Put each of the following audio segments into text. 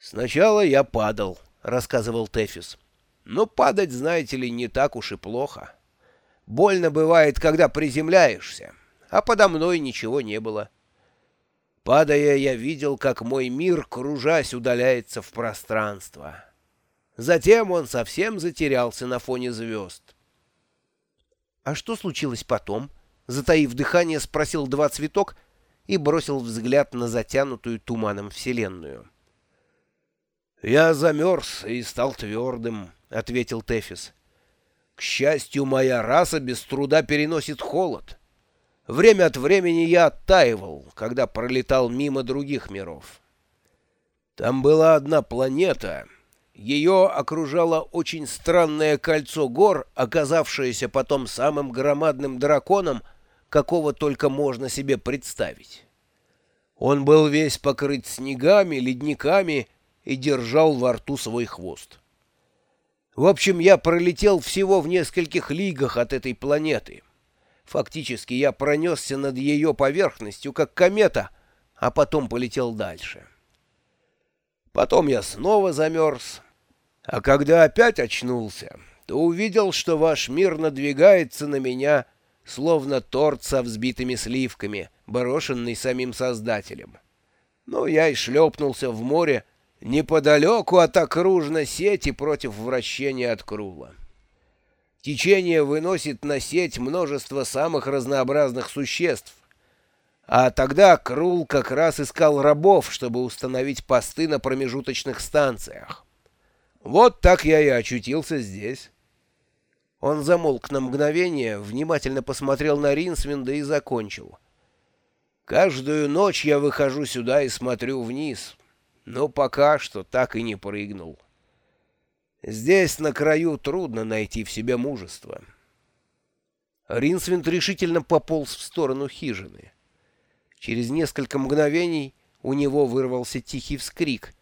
«Сначала я падал», — рассказывал Тефис. «Но падать, знаете ли, не так уж и плохо. Больно бывает, когда приземляешься, а подо мной ничего не было. Падая, я видел, как мой мир, кружась, удаляется в пространство. Затем он совсем затерялся на фоне звезд». «А что случилось потом?» — затаив дыхание, спросил два цветок и бросил взгляд на затянутую туманом вселенную. «Я замерз и стал твердым», — ответил Тефис. «К счастью, моя раса без труда переносит холод. Время от времени я оттаивал, когда пролетал мимо других миров. Там была одна планета. Ее окружало очень странное кольцо гор, оказавшееся потом самым громадным драконом, какого только можно себе представить. Он был весь покрыт снегами, ледниками и держал во рту свой хвост. В общем, я пролетел всего в нескольких лигах от этой планеты. Фактически я пронесся над ее поверхностью, как комета, а потом полетел дальше. Потом я снова замерз, а когда опять очнулся, то увидел, что ваш мир надвигается на меня, словно торт со взбитыми сливками, брошенный самим Создателем. Ну, я и шлепнулся в море, неподалеку от окружной сети против вращения от крула. Течение выносит на сеть множество самых разнообразных существ, а тогда Крул как раз искал рабов, чтобы установить посты на промежуточных станциях. Вот так я и очутился здесь. Он замолк на мгновение, внимательно посмотрел на Ринсвинда и закончил. «Каждую ночь я выхожу сюда и смотрю вниз» но пока что так и не прыгнул. Здесь, на краю, трудно найти в себе мужество. Ринсвинд решительно пополз в сторону хижины. Через несколько мгновений у него вырвался тихий вскрик.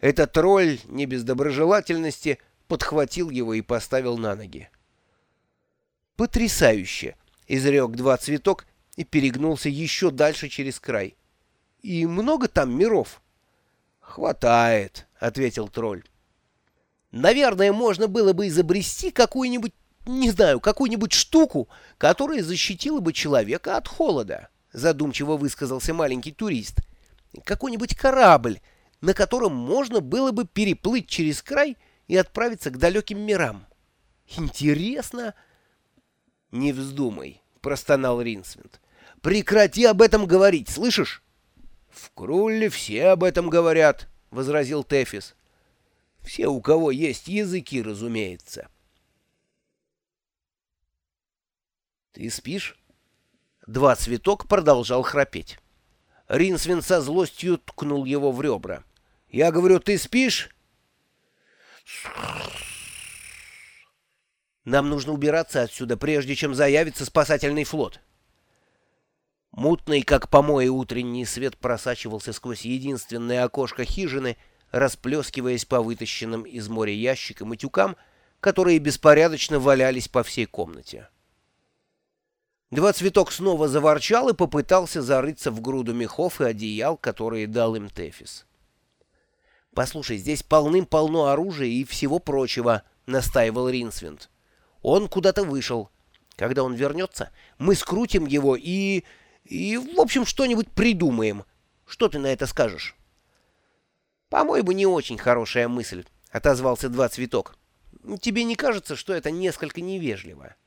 Этот тролль, не без доброжелательности, подхватил его и поставил на ноги. «Потрясающе!» — изрек два цветок и перегнулся еще дальше через край. «И много там миров?» «Хватает», — ответил тролль. «Наверное, можно было бы изобрести какую-нибудь, не знаю, какую-нибудь штуку, которая защитила бы человека от холода», — задумчиво высказался маленький турист. «Какой-нибудь корабль, на котором можно было бы переплыть через край и отправиться к далеким мирам. Интересно...» «Не вздумай», — простонал Ринсвинд. «Прекрати об этом говорить, слышишь?» «В Крулле все об этом говорят», — возразил Тефис. «Все, у кого есть языки, разумеется». «Ты спишь?» Два цветок продолжал храпеть. Ринсвин со злостью ткнул его в ребра. «Я говорю, ты спишь?» «Нам нужно убираться отсюда, прежде чем заявится спасательный флот». Мутный, как помои, утренний свет просачивался сквозь единственное окошко хижины, расплескиваясь по вытащенным из моря ящикам и тюкам, которые беспорядочно валялись по всей комнате. Два цветок снова заворчал и попытался зарыться в груду мехов и одеял, которые дал им Тефис. «Послушай, здесь полным-полно оружия и всего прочего», — настаивал Ринсвинд. «Он куда-то вышел. Когда он вернется, мы скрутим его и...» И, в общем, что-нибудь придумаем. Что ты на это скажешь? — По-моему, не очень хорошая мысль, — отозвался Два Цветок. — Тебе не кажется, что это несколько невежливо? —